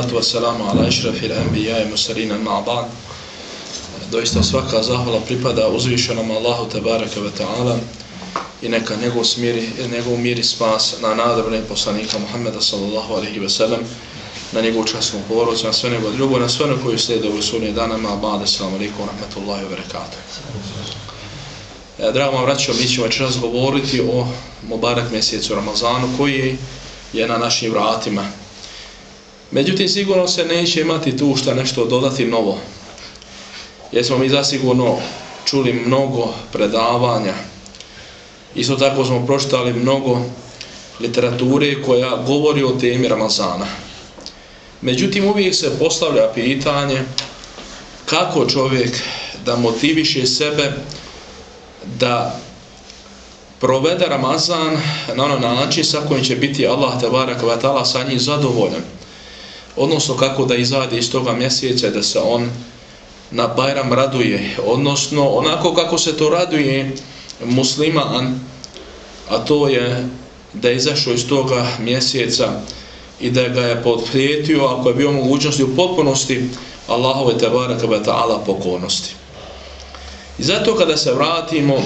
Salatu wassalamu ala išrafil anbiya i musalina ma'ban. Doista svaka zahvala pripada uzvišenom Allahu tabaraka wa ta'ala i neka njegov, smiri, njegov mir i spas na nadobne poslanika Muhammeda sallallahu alaihi wa sallam, na njegovu časnu porodcu, na sve nego drugo, na sve na koju slijede u sunje dana ba'da, salamu alaikum wa rahmatullahi wa barakatuh. E, drago vam vraćam, mi ćemo večeras govoriti o Mubarak mjesecu Ramazanu koji je na našim vratima. Međutim, sigurno se neće imati tu šta nešto dodati novo. Jer smo mi zasigurno čuli mnogo predavanja. Isto tako smo pročitali mnogo literature koja govori o temi Ramazana. Međutim, uvijek se postavlja pitanje kako čovjek da motiviše sebe da provede Ramazan na ono način sa kojim će biti Allah tebara kvatala sa njim zadovoljan. Odnosno kako da izade iz toga mjeseca da se on na Bajram raduje. Odnosno onako kako se to raduje musliman, a to je da je izašao iz toga mjeseca i da ga je podprijetio ako je bio mogućnosti u potpunosti Allahove tebaraka ve ta'ala pokornosti. I zato kada se vratimo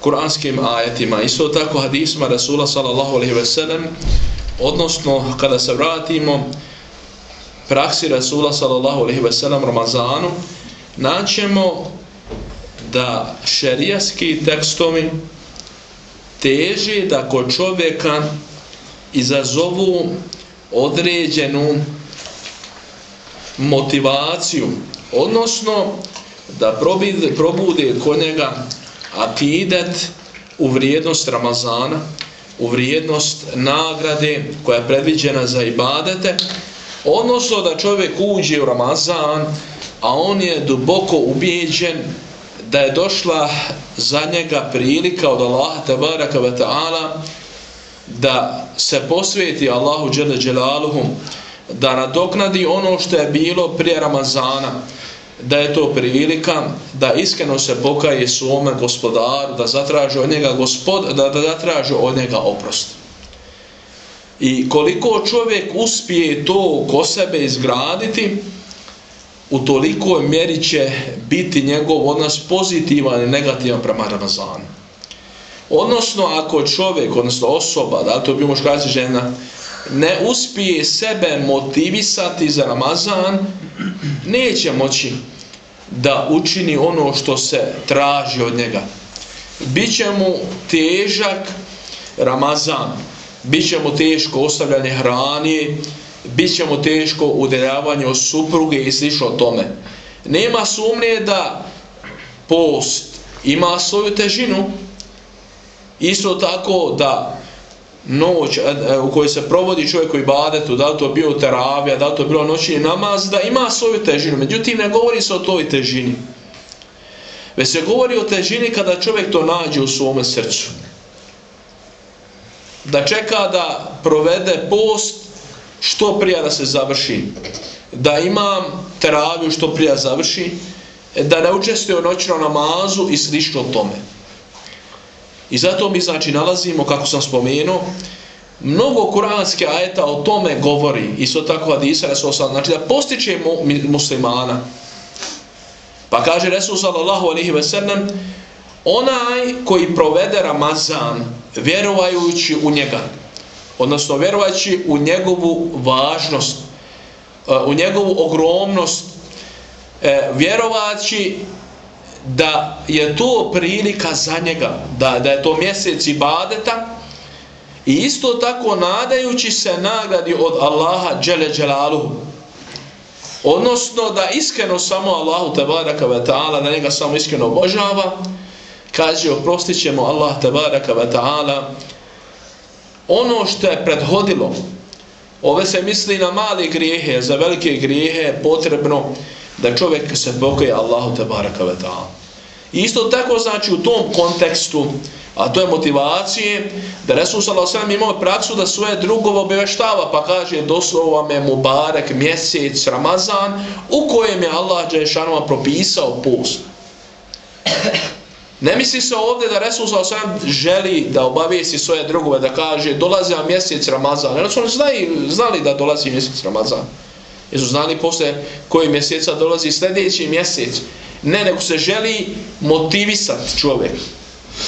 kuranskim ajetima, isto tako hadisma Rasula sallallahu alaihi ve sellem, odnosno kada se vratimo praksi Rasula sallallahu alaihi ve sellem Ramazanu, naćemo da šerijaski tekstovi teže da kod čovjeka izazovu određenu motivaciju, odnosno da probude, probude kod njega akidet u vrijednost Ramazana, u vrijednost nagrade koja je predviđena za ibadete, odnosno da čovjek uđe u Ramazan, a on je duboko ubijeđen da je došla za njega prilika od Allaha tabaraka wa ta'ala da se posveti Allahu dželle dželaluhum, da nadoknadi ono što je bilo prije Ramazana, da je to prilika da iskreno se pokaje svome gospodaru, da zatraže od njega gospod, da, da zatraže od njega oprost. I koliko čovjek uspije to ko sebe izgraditi, u toliko mjeri će biti njegov odnos pozitivan i negativan prema Ramazanu. Odnosno, ako čovjek, odnosno osoba, da to bi muškarci žena, ne uspije sebe motivisati za Ramazan, neće moći da učini ono što se traži od njega. Biće mu težak Ramazan, biće mu teško ostavljanje hrani, biće mu teško udeljavanje od supruge i slično tome. Nema sumnje da post ima svoju težinu, isto tako da noć u kojoj se provodi čovjek koji badetu, da li to bio teravija, da li to bilo noćni namaz, da ima svoju težinu. Međutim, ne govori se o toj težini. Već se govori o težini kada čovjek to nađe u svome srcu. Da čeka da provede post što prija da se završi. Da ima teraviju što prija završi. Da ne učestuje u noćnom namazu i slično tome. I zato mi znači nalazimo, kako sam spomenuo, mnogo kuranske ajeta o tome govori, isto tako hadisa Resul znači da postiče muslimana. Pa kaže Resul sallallahu alihi ve sellem, onaj koji provede Ramazan vjerovajući u njega, odnosno vjerovajući u njegovu važnost, e, u njegovu ogromnost, e, vjerovajući da je to prilika za njega, da, da je to mjesec ibadeta i isto tako nadajući se nagradi od Allaha džele dželaluhu. Odnosno da iskreno samo Allahu tebaraka ve ta'ala, da njega samo iskreno obožava, kaže oprostit ćemo Allah tebaraka ve ta'ala ono što je prethodilo, ove se misli na mali grijehe, za velike grijehe je potrebno da čovjek se pokaje Allahu tebaraka ve ta'ala. Isto tako znači u tom kontekstu, a to je motivacije, da Resul s.a.v. imao praksu da svoje drugove obještava, pa kaže doslova me Mubarek mjesec Ramazan u kojem je Allah Đešanova propisao post. Ne misli se ovdje da Resul sa želi da obavijesti svoje drugove, da kaže dolazi vam mjesec Ramazan. Jer su oni znali, znali da dolazi mjesec Ramazan. Jer su znali posle koji mjeseca dolazi sljedeći mjesec. Ne, nego se želi motivisati čovjek.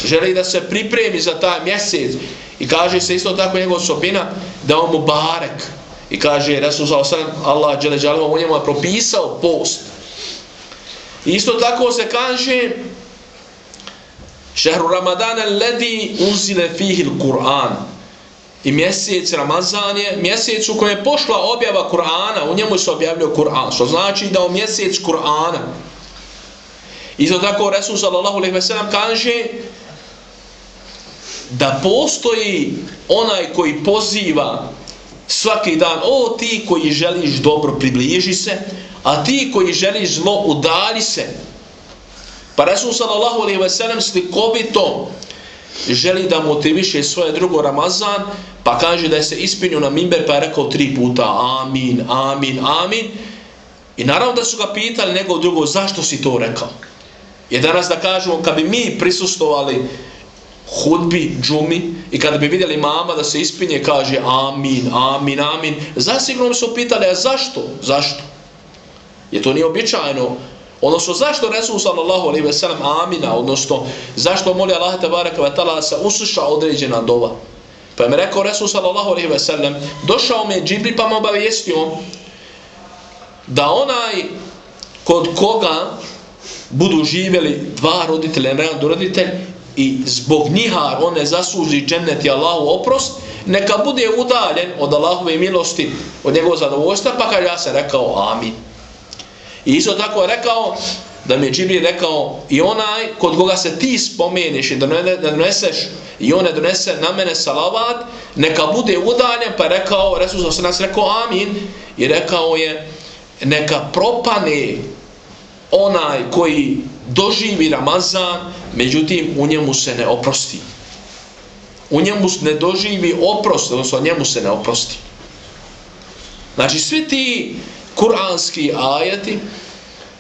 Želi da se pripremi za taj mjesec. I kaže se isto tako njegov osobina da on mu barek. I kaže Resul sa osam, Allah Đeleđalima u njemu je propisao post. I isto tako se kaže Šehru Ramadana ledi unzile fihi Kur'an. I mjesec Ramazan je mjesec u kojem je pošla objava Kur'ana, u njemu se objavljio Kur'an, što znači da u mjesec Kur'ana. Isto tako Resul sallallahu alejhi ve sellem kaže da postoji onaj koji poziva svaki dan, o ti koji želiš dobro približi se, a ti koji želiš zlo udali se. Pa Resul sallallahu alaihi ve sellem slikovito želi da motiviše svoje drugo Ramazan, pa kaže da je se ispinio na mimber, pa je rekao tri puta amin, amin, amin. I naravno da su ga pitali nego drugo, zašto si to rekao? Je danas da kažemo, kad bi mi prisustovali hudbi, džumi, i kada bi vidjeli mama da se ispinje, kaže amin, amin, amin, zasigurno su pitali, a zašto? Zašto? Je to nije običajno Odnosno, zašto Resul sallallahu alaihi ve sellem amina, odnosno, zašto moli Allah tabaraka ve ta'ala da se usuša određena dova. Pa je mi rekao Resul sallallahu alaihi ve sellem, došao me Džibri pa me obavijestio da onaj kod koga budu živjeli dva roditelja, jedan roditelj, i zbog njiha on ne zasluži džennet i Allahu oprost, neka bude udaljen od Allahove milosti, od njegovog zadovoljstva, pa kad ja sam rekao amin. I isto tako je rekao, da mi je Džibri rekao, i onaj kod koga se ti spomeniš i da ne doneseš, i on ne donese na mene salavat, neka bude udaljen, pa je rekao, Resus se nas rekao amin, i rekao je, neka propane onaj koji doživi Ramazan, međutim u njemu se ne oprosti. U njemu ne doživi oprost, odnosno njemu se ne oprosti. Znači svi ti kuranski ajati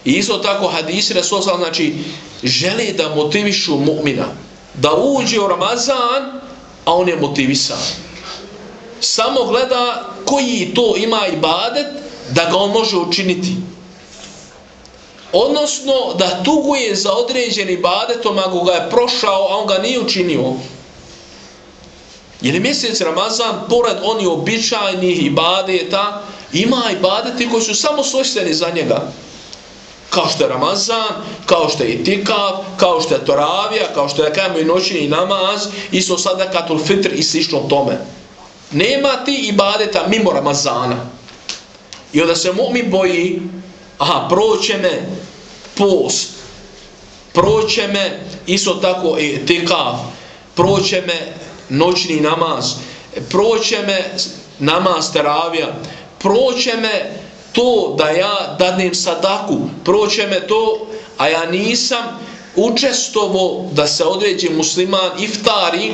i isto tako hadisi Rasul znači žele da motivišu mu'mina da uđe u Ramazan a on je motivisan samo gleda koji to ima ibadet da ga on može učiniti odnosno da tuguje za određeni badetom ako ga je prošao a on ga nije učinio jer je mjesec Ramazan pored oni običajnih ibadeta ima ibadeti koji su samo svojstveni za njega. Kao što je Ramazan, kao što je Itikav, kao što je Toravija, kao što je kajemo i noćni namaz, isto sada katul fitr i slično tome. Nema ti ibadeta mimo Ramazana. I onda se mu mi boji, aha, proće me post, proće me isto tako Itikav, proće me noćni namaz, proće me namaz teravija, proće me to da ja dadnem sadaku, proće me to, a ja nisam učestovo da se određe musliman iftari,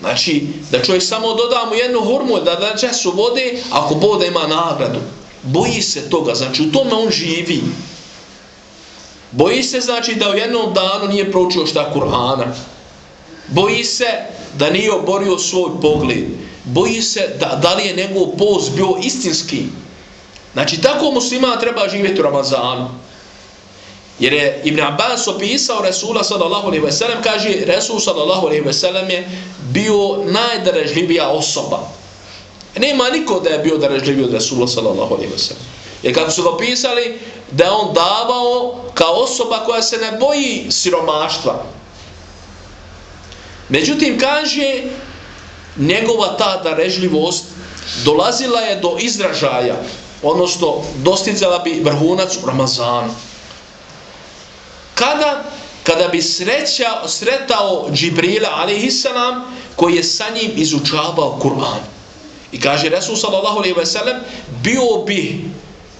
znači da čovjek samo doda mu jednu hurmu, da da česu vode, ako bude ima nagradu. Boji se toga, znači u tome on živi. Boji se znači da u jednom danu nije proučio šta Kur'ana. Boji se da nije oborio svoj pogled boji se da, da li je njegov post bio istinski. Znači, tako muslima treba živjeti u Ramazanu. Jer je Ibn Abbas opisao Resula sallallahu alaihi ve sellem, kaže, Resul sallallahu alaihi ve sellem je bio najdražljivija osoba. Nema niko da je bio darežljiviji od Rasula sallallahu alaihi wa sallam. Jer kako su ga da je on davao kao osoba koja se ne boji siromaštva. Međutim, kaže, njegova ta darežljivost dolazila je do izražaja, odnosno dostizala bi vrhunac u Ramazanu. Kada? Kada bi sreća, sretao Džibrila alaihissalam koji je sa njim izučavao Kur'an. I kaže Resul sallallahu alaihi ve sellem bio bi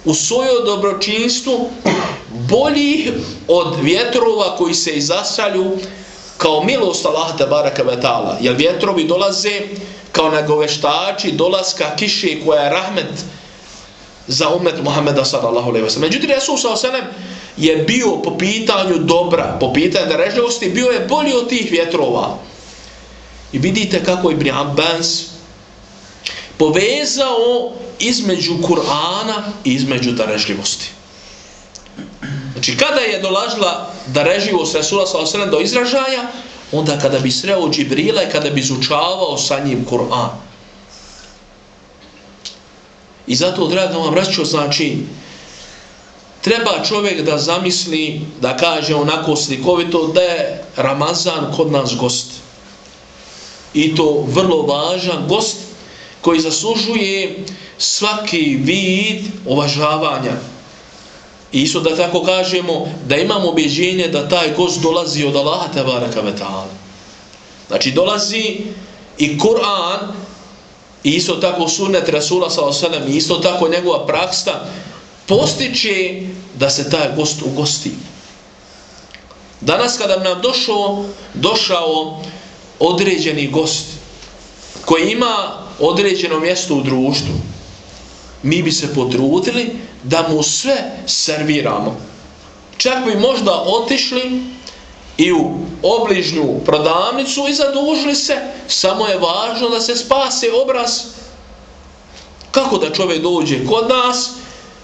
u svojoj dobročinstvu bolji od vjetrova koji se izasalju kao milost Allaha te baraka ve taala jer vjetrovi dolaze kao nagoveštači dolaska kiše koja je rahmet za umet Muhameda sallallahu alejhi ve sellem međutim Resul sallallahu alejhi je bio po pitanju dobra, po pitanju darežljivosti, bio je bolji od tih vjetrova. I vidite kako Ibn Abbas povezao između Kur'ana i između darežljivosti. Znači, kada je dolažila darežljivost Resula s.a.v. do izražaja, onda kada bi sreo Džibrila i kada bi izučavao sa njim Kur'an. I zato, draga vam braćo, znači, treba čovjek da zamisli, da kaže onako slikovito, da je Ramazan kod nas gost. I to vrlo važan gost koji zaslužuje svaki vid uvažavanja. I isto da tako kažemo, da imamo objeđenje da taj gost dolazi od Allaha tabaraka ve ta'ala. Znači dolazi i Kur'an, i isto tako sunnet Rasula s.a.v. i isto tako njegova praksa, postiče da se taj gost ugosti. Danas kada nam došao, došao određeni gost koji ima određeno mjesto u društvu, mi bi se potrudili da mu sve serviramo. Čak bi možda otišli i u obližnju prodavnicu i zadužili se, samo je važno da se spase obraz. Kako da čovjek dođe kod nas,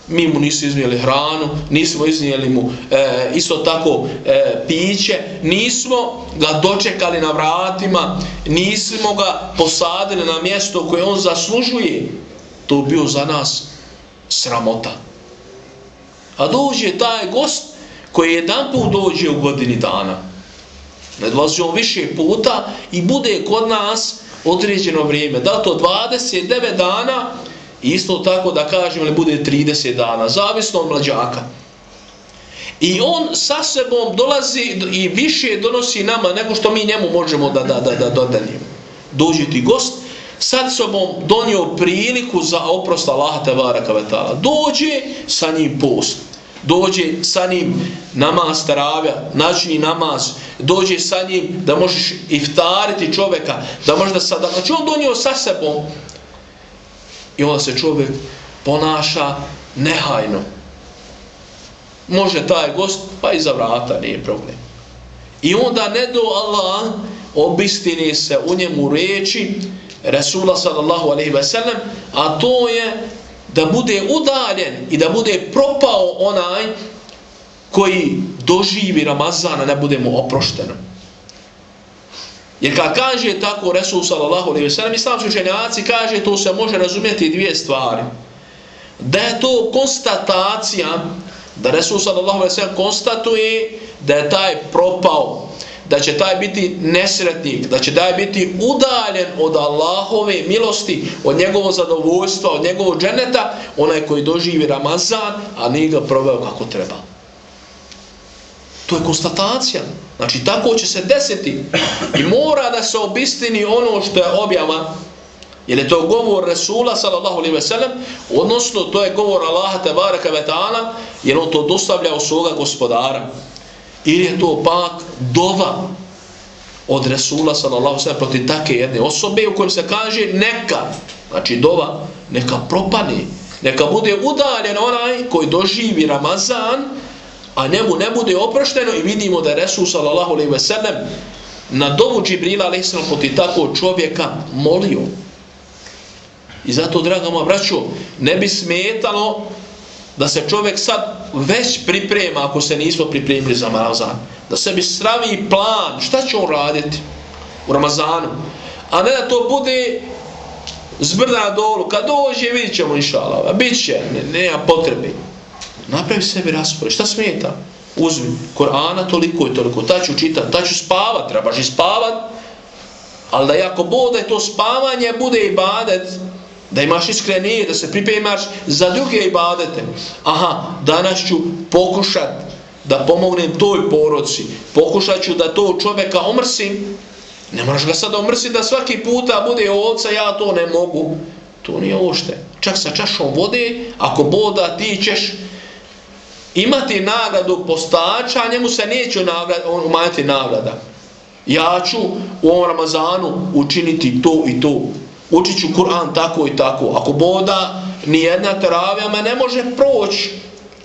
mi mu nisu iznijeli hranu, nismo iznijeli mu e, isto tako e, piće, nismo ga dočekali na vratima, nismo ga posadili na mjesto koje on zaslužuje, to bio za nas sramota. A dođe taj gost koji jedan put dođe u godini dana. Ne dolazi on više puta i bude kod nas određeno vrijeme. Da to 29 dana Isto tako da kažem li bude 30 dana, zavisno od mlađaka. I on sa sebom dolazi i više donosi nama nego što mi njemu možemo da, da, da, da dodanimo. Dođi ti gost, sad sobom donio priliku za oprost Allaha tevara kavetala. Dođe sa njim post. Dođe sa njim namaz taravja, načini namaz. Dođe sa njim da možeš iftariti čoveka, da možda sad... Znači on donio sa sebom I onda se čovjek ponaša nehajno. Može taj gost, pa iza vrata, nije problem. I onda ne do Allah obistini se u njemu reči Resula sallallahu alaihi ve sellem, a to je da bude udaljen i da bude propao onaj koji doživi Ramazana, ne bude mu oprošteno. Jer kad kaže tako Resul sallallahu alaihi wa sallam, islamski učenjaci kaže to se može razumjeti dvije stvari. Da je to konstatacija, da Resul sallallahu alaihi wa sallam konstatuje da je taj propao, da će taj biti nesretnik, da će taj biti udaljen od Allahove milosti, od njegovog zadovoljstva, od njegovog dženeta, onaj koji doživi Ramazan, a nije ga proveo kako treba. To je konstatacija. Znači, tako će se desiti. I mora da se obistini ono što je objava. Jer je to govor Resula, sallallahu alaihi ve sellem, odnosno to je govor Allaha tebareka ve ta'ala, jer on to dostavlja u svoga gospodara. Ili je to pak dova od Resula, sallallahu alaihi ve sellem, proti take jedne osobe u kojem se kaže neka, znači dova, neka propani, neka bude udaljen onaj koji doživi Ramazan, a njemu ne bude oprošteno i vidimo da je Resul sallallahu alaihi ve sellem na dovu Džibrila alaihi sallam poti tako čovjeka molio. I zato, draga moja braćo, ne bi smetalo da se čovjek sad već priprema ako se nismo pripremili za Ramazan. Da se bi stravi plan, šta će on raditi u Ramazanu. A ne da to bude zbrda na dolu. Kad dođe, vidit ćemo inšalava. Biće, ne, nema potrebe napravi sebi raspored, šta smeta? Uzmi Korana toliko i toliko, ta ću čitat, ta ću spavat, trebaš i spavat, ali da jako bude to spavanje, bude i badet, da imaš iskrenije, da se pripremaš za druge ibadete. Aha, danas ću pokušat da pomognem toj poroci, pokušat ću da to čoveka omrsim, ne moraš ga sad omrsiti da svaki puta bude ovca, ja to ne mogu. To nije ošte. Čak sa čašom vode, ako boda ti ćeš imati nagradu postača, a njemu se neće umanjati nagrada. Ja ću u ovom Ramazanu učiniti to i to. Učit ću Kur'an tako i tako. Ako boda nijedna teravija me ne može proći,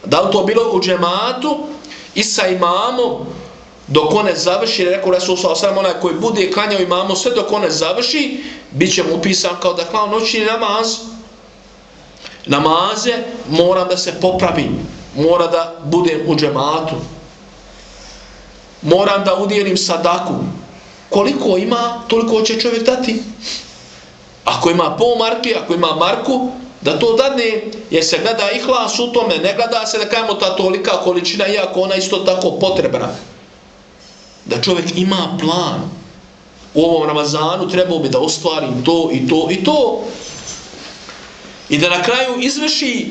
Da li to bilo u džematu i sa imamom dok one završi, rekao Resul sa osram, onaj koji bude kanjao imamo sve dok one završi, bit će mu upisan kao da klao noćni namaz. Namaze mora da se popravi, mora da budem u džematu. Moram da udjelim sadaku. Koliko ima, toliko će čovjek dati. Ako ima po marki, ako ima marku, da to dadne, jer se gleda ihlas u tome, ne gleda se da kajemo ta tolika količina, iako ona isto tako potrebna da čovjek ima plan u ovom Ramazanu trebao bi da ostvarim to i to i to i da na kraju izvrši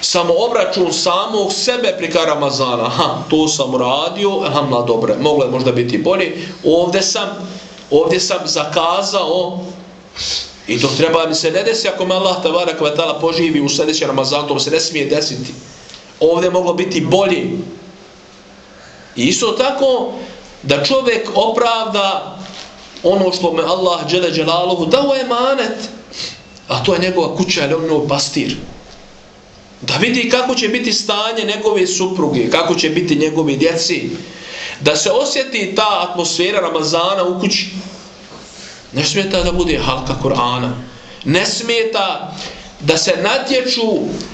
samo obračun samog sebe prika Ramazana. Ha, to sam radio alhamdulillah, dobre, moglo je možda biti bolje. Ovdje sam ovdje sam zakazao i to treba mi se ne desi ako me Allah tavara kvetala poživi u sljedeći Ramazan to se ne smije desiti. Ovdje je moglo biti bolje. I isto tako da čovjek opravda ono što me Allah džele dželaluhu dao je manet, a to je njegova kuća ili ono pastir. Da vidi kako će biti stanje njegove supruge, kako će biti njegove djeci, da se osjeti ta atmosfera Ramazana u kući. Ne smijeta da bude halka Kur'ana. Ne smijeta da se natječu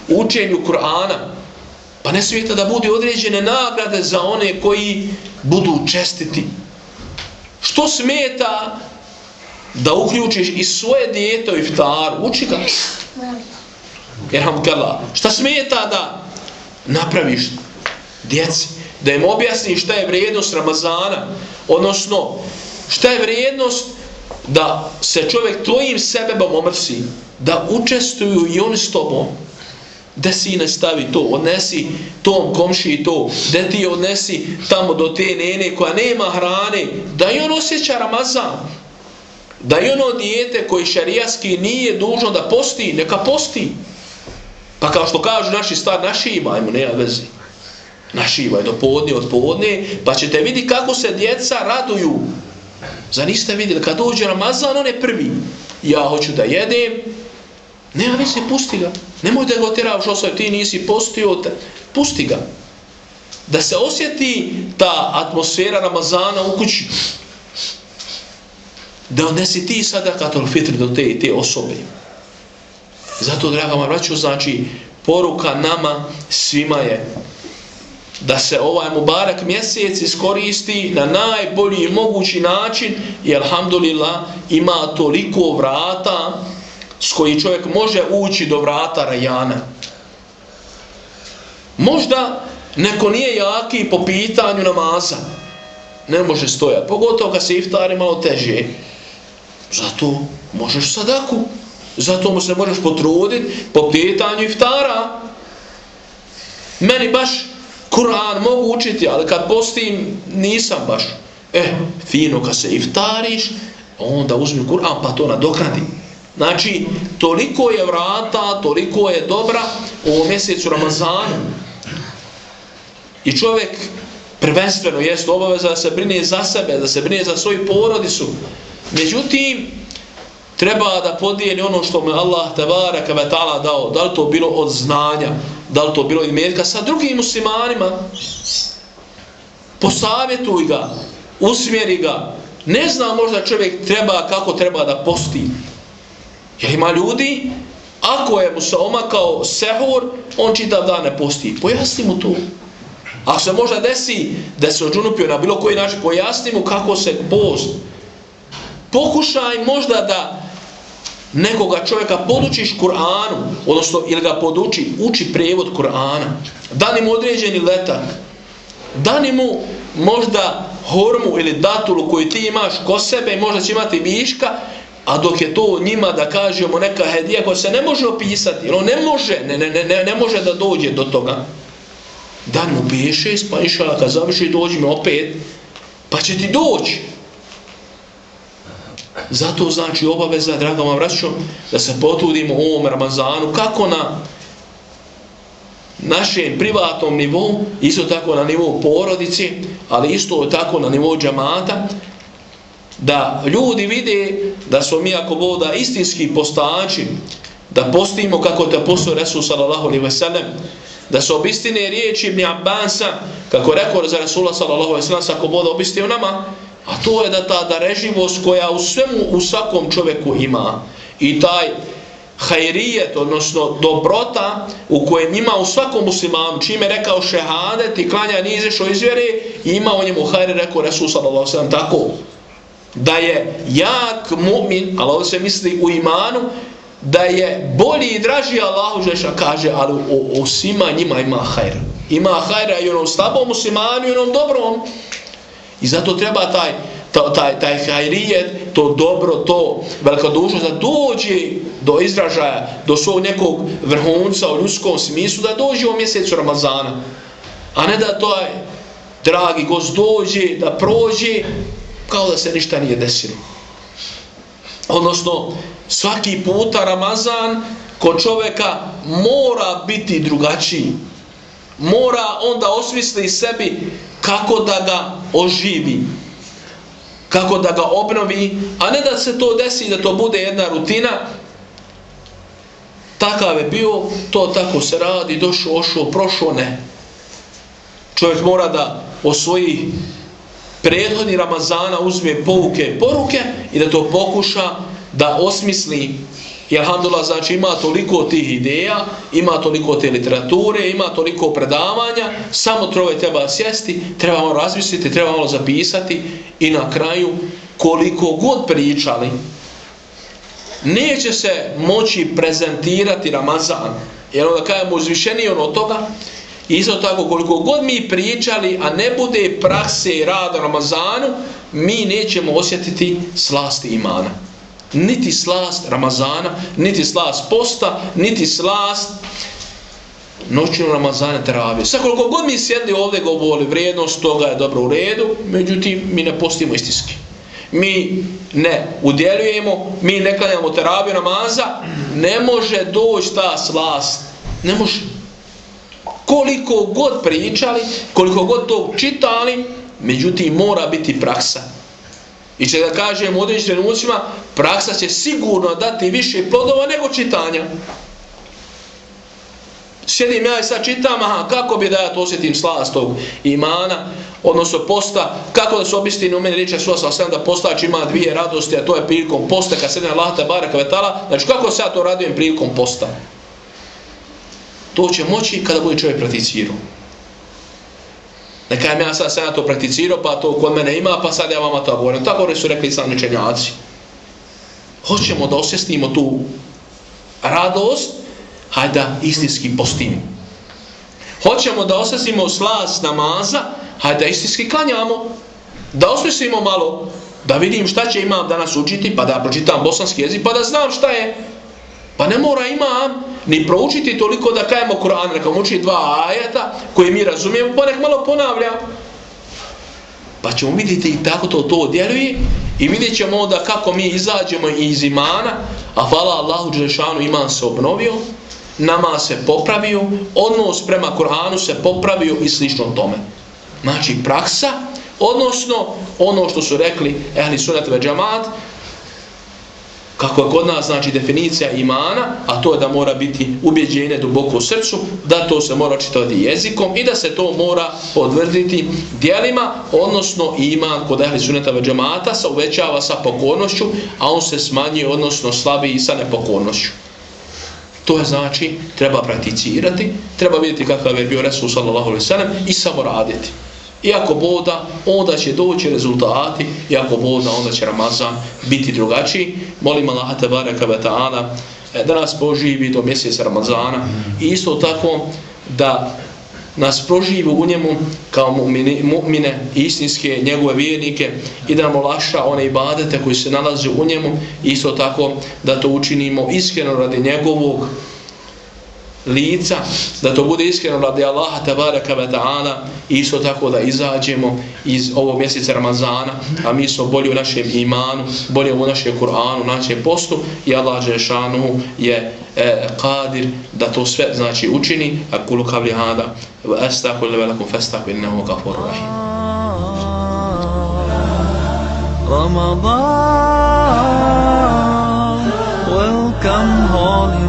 učenju Kur'ana. Pa ne smijeta da bude određene nagrade za one koji budu čestiti. Što smeta da uključiš i svoje dijete u iftar, uči ga. Jerham kala. Šta smeta da napraviš djeci, da im objasniš šta je vrijednost Ramazana, odnosno šta je vrijednost da se čovjek tvojim sebebom omrsi, da učestuju i oni s tobom, da si ne stavi to, odnesi tom komši to, da ti odnesi tamo do te nene koja nema hrane, da i on osjeća Ramazan. Da i ono dijete koji šarijaski nije dužno da posti, neka posti. Pa kao što kažu naši star, naši imajmo, nema vezi. Našivaj do podne, od podne, pa ćete vidjeti kako se djeca raduju. Za niste vidjeli, kad dođe Ramazan, on je prvi. Ja hoću da jedem, nema veze, pusti ga. Nemoj da ga otiraš osvaj, ti nisi postio, te. pusti ga. Da se osjeti ta atmosfera Ramazana u kući. Da odnesi ti sada fitr do te i te osobe. Zato, draga moja vraću, znači, poruka nama svima je da se ovaj Mubarak mjesec iskoristi na najbolji mogući način i alhamdulillah ima toliko vrata s koji čovjek može ući do vrata Rajana. Možda neko nije jaki po pitanju namaza. Ne može stojati. Pogotovo kad se iftari malo teže. Zato možeš sadaku. Zato mu se možeš potruditi po pitanju iftara. Meni baš Kur'an mogu učiti, ali kad postim nisam baš. E, fino kad se iftariš, onda uzmi Kur'an pa to nadokradi. Znači, toliko je vrata, toliko je dobra u mjesecu Ramazanu. I čovjek prvenstveno jest obaveza da se brine za sebe, da se brine za svoju porodicu. Međutim, treba da podijeli ono što mu Allah tebara taala dao. Da li to bilo od znanja, da li to bilo od imetka, sa drugim muslimanima. Posavjetuj ga, usmjeri ga. Ne zna možda čovjek treba, kako treba da posti. Jer ima ljudi, ako je mu se omakao sehur, on čitav dan ne posti. Pojasni mu to. Ako se možda desi da se odžunupio na bilo koji način, pojasni mu kako se post. Pokušaj možda da nekoga čovjeka podučiš Kur'anu, odnosno ili ga poduči, uči prevod Kur'ana. Dani mu određeni letak. Dani mu možda hormu ili datulu koju ti imaš ko sebe i možda će imati viška, A dok je to njima da kažemo neka hedija koja se ne može opisati, ono ne može, ne, ne, ne, ne može da dođe do toga. Dan mu piše, pa inšala kad završi, dođi mi opet, pa će ti doći. Zato znači obaveza, draga vam vraćom, da se potrudimo u ovom Ramazanu, kako na našem privatnom nivou, isto tako na nivou porodici, ali isto tako na nivou džamata, da ljudi vide da smo mi ako voda istinski postači, da postimo kako te postao Resul sallallahu alaihi ve sellem, da se obistine riječi Ibn Abbasa, kako rekao za Resula sallallahu alaihi sallam, ako bude obistio nama, a to je da ta dareživost koja u svemu, u svakom čovjeku ima i taj hajrijet, odnosno dobrota u kojem ima u svakom muslimanu, čime je rekao šehadet i klanja nije izrešao iz vjere, ima o njemu hajri, rekao Resul sallallahu sallam, tako da je jak mu'min, ali ovo se misli u imanu, da je bolji i draži Allahu Žeša kaže, ali o, o svima njima ima hajr. Ima hajra i onom slabom muslimanu i onom dobrom. I zato treba taj, taj, taj hajrijet, to dobro, to velika dužnost da dođe do izražaja, do svog nekog vrhunca u ljudskom smislu, da dođe u mjesecu Ramazana. A ne da to je dragi gost dođe, da prođe, kao da se ništa nije desilo. Odnosno, svaki puta Ramazan kod čoveka mora biti drugačiji. Mora onda osmisli sebi kako da ga oživi. Kako da ga obnovi. A ne da se to desi da to bude jedna rutina. Takav je bio, to tako se radi, došao, ošao, prošao, ne. Čovjek mora da osvoji prethodni Ramazana uzme pouke poruke i da to pokuša da osmisli i alhamdulillah znači ima toliko tih ideja ima toliko te literature ima toliko predavanja samo troje treba sjesti treba malo razmisliti treba malo zapisati i na kraju koliko god pričali neće se moći prezentirati Ramazan jer onda kajemo uzvišeni ono od toga Isto tako, koliko god mi pričali, a ne bude prakse i rada Ramazanu, mi nećemo osjetiti slast imana. Niti slast Ramazana, niti slast posta, niti slast noćinu Ramazana teravije. Sad koliko god mi sjedli ovdje govorili, vrijednost toga je dobro u redu, međutim, mi ne postimo istinski. Mi ne udjeljujemo, mi ne klanjamo teraviju namaza, ne može doći ta slast. Ne može koliko god pričali, koliko god to čitali, međutim mora biti praksa. I će da kažem u određenim trenucima, praksa će sigurno dati više plodova nego čitanja. Sjedim ja i sad čitam, aha, kako bi da ja to osjetim slast tog imana, odnosno posta, kako da se obistini u meni reče suha Salasana da postač ima dvije radosti, a to je prilikom posta, kad sedem lahta baraka Kvetala, znači kako se ja to radujem prilikom posta? To će moći kada bude čovjek prakticirao. Neka ja sad sam ja to prakticirao, pa to kod mene ima, pa sad ja vama to govorim. Tako su rekli sami čenjaci. Hoćemo da osjestimo tu radost, hajde da istinski postimo. Hoćemo da osjestimo slas namaza, hajde da istinski klanjamo. Da osmislimo malo, da vidim šta će imam danas učiti, pa da pročitam bosanski jezik, pa da znam šta je. Pa ne mora imam ni proučiti toliko da kajemo Kur'an, neka mu uči dva ajeta koje mi razumijemo, pa nek malo ponavlja. Pa ćemo vidjeti i tako to to djeluje i vidjet ćemo onda kako mi izađemo iz imana, a hvala Allahu Đelešanu iman se obnovio, nama se popravio, odnos prema Kur'anu se popravio i slično tome. Znači praksa, odnosno ono što su rekli ehli sunat ve džamat, kako je kod nas znači definicija imana, a to je da mora biti ubjeđenje duboko u srcu, da to se mora čitati jezikom i da se to mora odvrditi dijelima, odnosno iman kod ehli suneta ve džemata se uvećava sa pokornošću, a on se smanji, odnosno slabi i sa nepokornošću. To je znači, treba prakticirati, treba vidjeti kakav je bio Resul sallallahu alaihi sallam i samo raditi. Iako boda, onda će doći rezultati, iako boda, onda će Ramazan biti drugačiji. Molim Allah tabaraka wa ta'ala e, da nas poživi do mjeseca Ramazana. I isto tako da nas proživi u njemu kao mu'mine, mu'mine istinske njegove vjernike. I da nam olaša one ibadete koji se nalaze u njemu. Isto tako da to učinimo iskreno radi njegovog lica, da to bude iskreno radi Allaha tabaraka wa ta'ala isto tako da izađemo iz ovog mjeseca Ramazana, a mi smo bolji u našem imanu, bolji u našem Kur'anu, našem postu i Allah Žešanu je e, qadir da to sve znači učini, a kulu kavli hada, wa astakul levelakum fastakul innahu gafur rahim. Ramadan, welcome holy